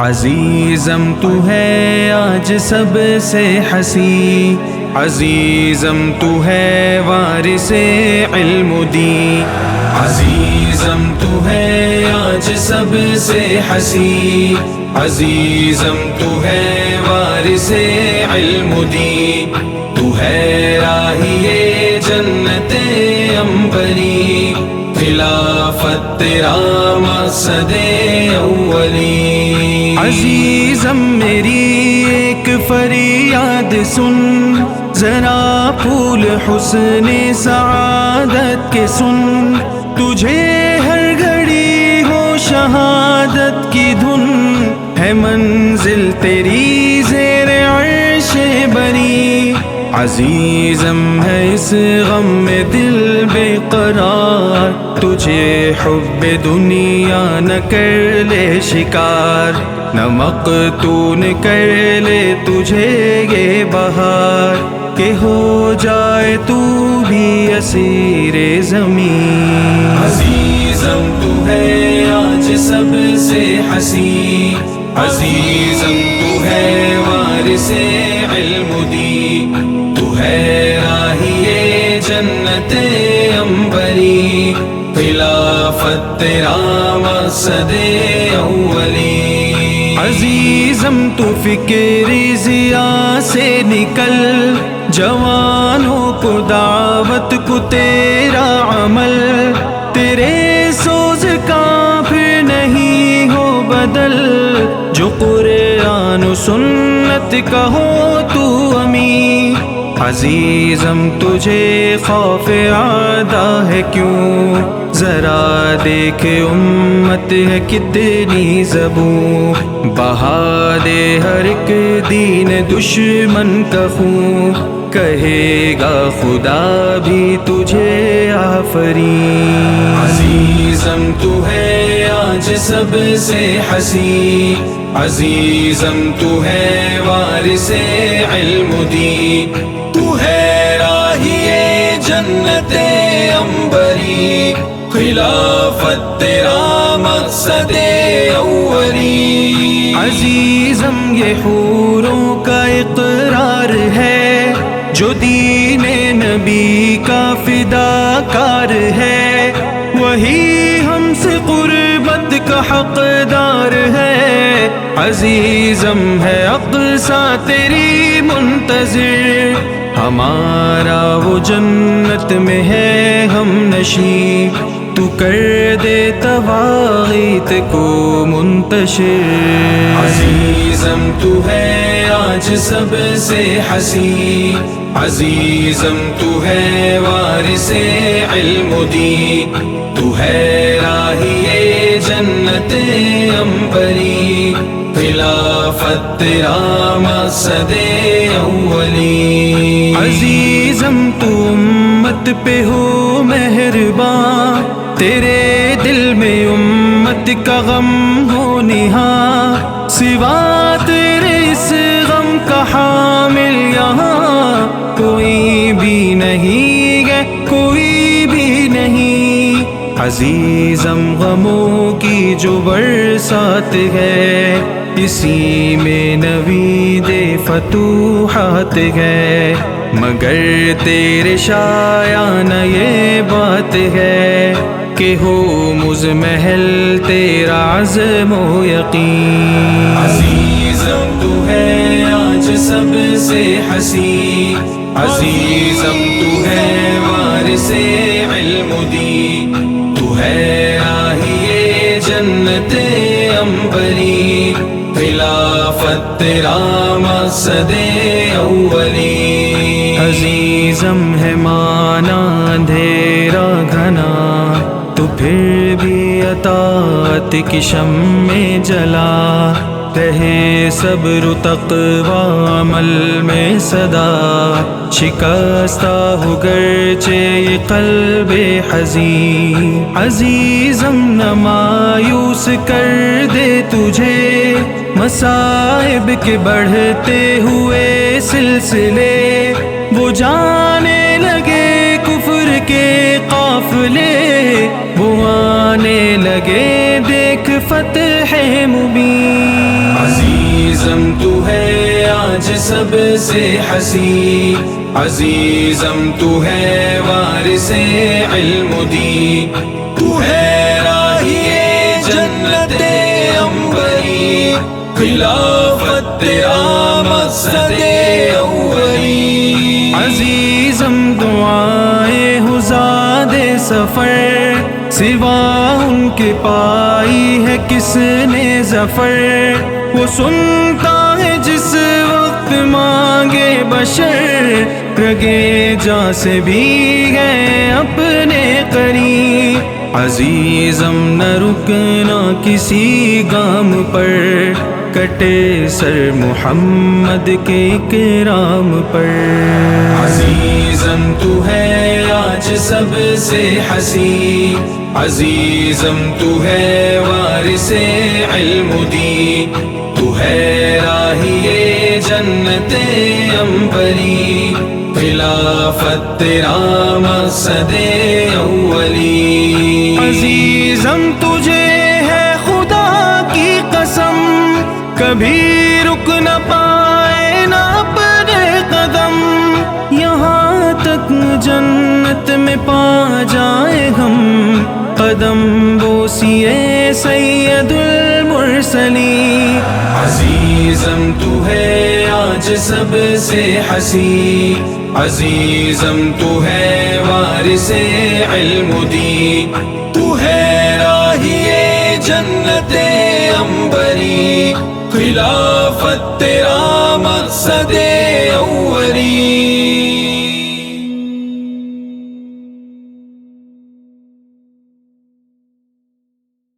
عزیزم تو ہے آج سب سے ہنسی عزیزم تو ہے وارث علم دی عزیزم تو ہے آج سب سے ہنسی عزیزم تو ہے وارث علم دی تو ہے راہی جنت امبری خلافت تیرا مقصد اولی عزیزم میری ایک فریاد سن۔ ذرا پھول حسن سعادت کے سن۔ تجھے ہر گھڑی ہو شہادت کی دھن۔ ہے منزل تیری زیر عزیزم ہے اس غم میں دل بے قرار، تجھے حب دنیا نہ کر لے شکار نمک تو کر لے تجھے یہ بہار۔ کہ ہو جائے تو بھی اسیر زمین۔ عزیزم، تو ہے آج سب سے ہنسی عزیزم، تو ہے وارث علم دی خلافت تیرا مقصد اولی۔ عزیزم، تو فکر ضیا سے نکل۔ جوانوں کو دعوت کو تیرا عمل۔ تیرے سوز کا پھر نہیں ہو بدل۔ جو قرآن و سنت کا ہو تو امی عزیزم، تجھے خوف آدھا ہے کیوں؟ ذرا دیکھ امت ہے کتنی زبوں بہا دے ہر ایک دین دشمن کا خون۔ کہے گا خدا بھی تجھے آفری عزیزم تو ہے آج سب سے ہنسی عزیزم تو ہے وارث علم دی تو ہے راہی جنت امبری خلافت تیرا مقصد اولی۔ عزیزم، یہ حوروں کا اقرار ہے۔ جو دین نبی کا فدا کار ہے۔ وہی ہم سے قربت کا حقدار ہے۔ عزیزم، ہے اقسا تیری منتظر۔ ہمارا وہ جنت میں ہے ہم نشی۔ تو کر دے تواغیت کو منتشر۔ عزیزم تو ہے آج سب سے ہنسی عزیزم تو ہے وارث علم دی تو ہے راہی جنت امبری خلافت تیرا مقصد اولی عزیزم تو امت پہ ہو۔ تیرے دل میں امت کا غم ہو نہا سوا تیرے اس غم کا حامل یہاں۔ کوئی بھی نہیں ہے، کوئی بھی نہیں۔ عزیزم غموں کی جو برسات ہے، اسی میں نوید فتوحات ہے۔ مگر تیرے شایان یہ بات ہے کہ ہو مز محل تیرا عزم و یقین۔ عزیزم تو ہے آج سب سے ہنسی عزیزم تو ہے وارث علم دی تو ہے راہی جنت امبری خلافت تیرا مقصد اولی عزیزم ہے مانا اندھیرا گھنا تو پھر بھی اطاعت کی شم میں جلا۔ رہے صبر و تقوی عمل میں صدا۔ شکستہ ہو گرچہ قلب حزین۔ عزیزم نہ مایوس کر دے تجھے۔ مصائب کے بڑھتے ہوئے سلسلے۔ وہ جانے لگے کفر کے قافلے۔ وہ آنے لگے دیکھ فتح مبین۔ عزیزم تو ہے آج سب سے ہنسی عزیزم تو ہے وارث علم دی تو ہے راہی جنت امبری خلافت تیرا مقصد اولی۔ عزیزم دعائیں حزاد سفر۔ سوا ان کے پائی ہے کس نے ظفر؟ وہ سنتا ہے جس وقت مانگے بشر۔ رگے جا سے بھی گئے اپنے قریب۔ عزیزم نہ رکنا کسی گام پر۔ کٹے سر محمد کے کرام پر۔ عزیزم تو ہے آج سب سے ہنسی عزیزم، تو ہے وارث علم دی تو ہے راہی جنت امبری خلافت تیرا مقصد اولی۔ عزیزم، تجھے ہے خدا کی قسم، کبھی رک نہ پائے نہ اپنے قدم۔ یہاں تک جنت میں پا جائے قدم بوسیے سید المرسلی عزیزم تو ہے آج سب سے ہنسی عزیزم تو ہے وارث علم دی تو ہے راہی جنت امبری خلافت تیرا مقصد